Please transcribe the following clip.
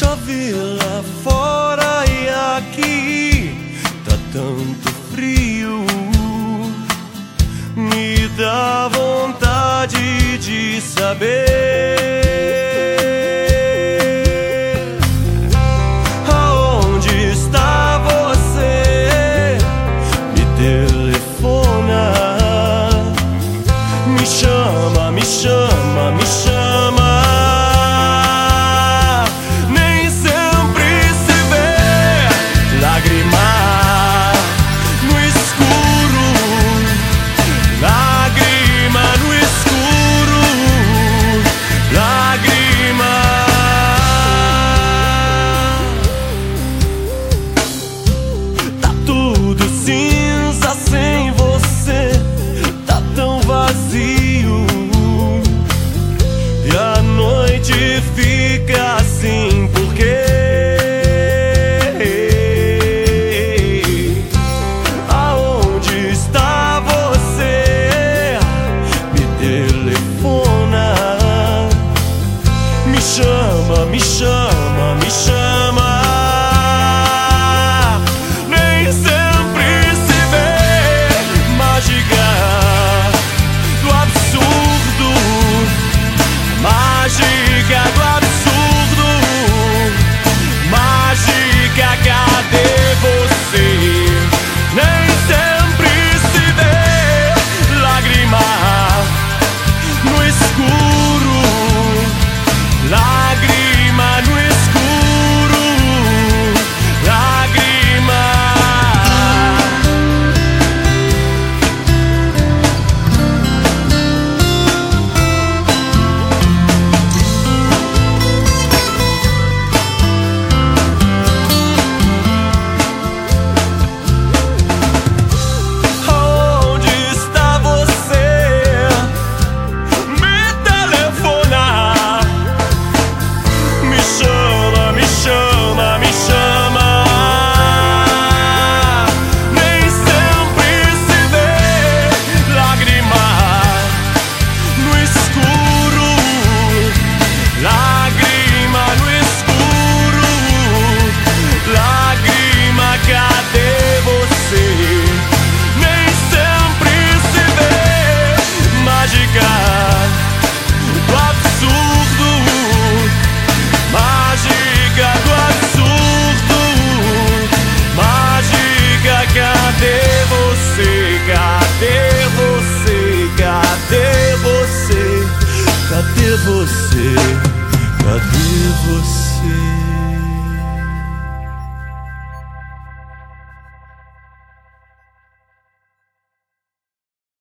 Chove lá fora e aqui tá tanto frio. Me dá vontade de saber. 什么迷失？